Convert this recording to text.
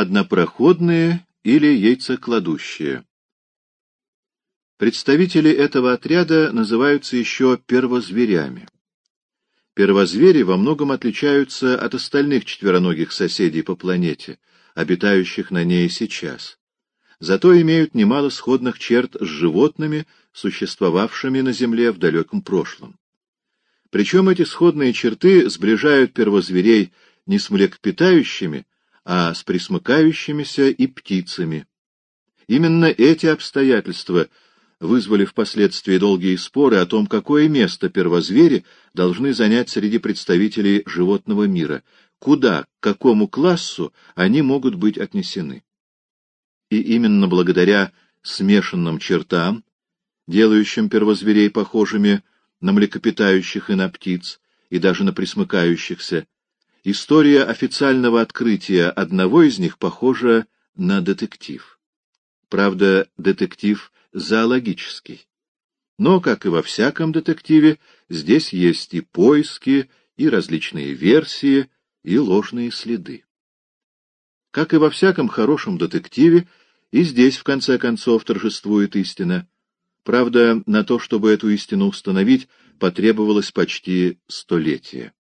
однопроходные или яйцекладущие. Представители этого отряда называются еще первозверями. Первозвери во многом отличаются от остальных четвероногих соседей по планете, обитающих на ней сейчас. Зато имеют немало сходных черт с животными, существовавшими на Земле в далеком прошлом. Причем эти сходные черты сближают первозверей не с млекопитающими, а с присмыкающимися и птицами. Именно эти обстоятельства вызвали впоследствии долгие споры о том, какое место первозвери должны занять среди представителей животного мира, куда, к какому классу они могут быть отнесены. И именно благодаря смешанным чертам, делающим первозверей похожими на млекопитающих и на птиц, и даже на присмыкающихся, История официального открытия одного из них похожа на детектив. Правда, детектив зоологический. Но, как и во всяком детективе, здесь есть и поиски, и различные версии, и ложные следы. Как и во всяком хорошем детективе, и здесь, в конце концов, торжествует истина. Правда, на то, чтобы эту истину установить, потребовалось почти столетие.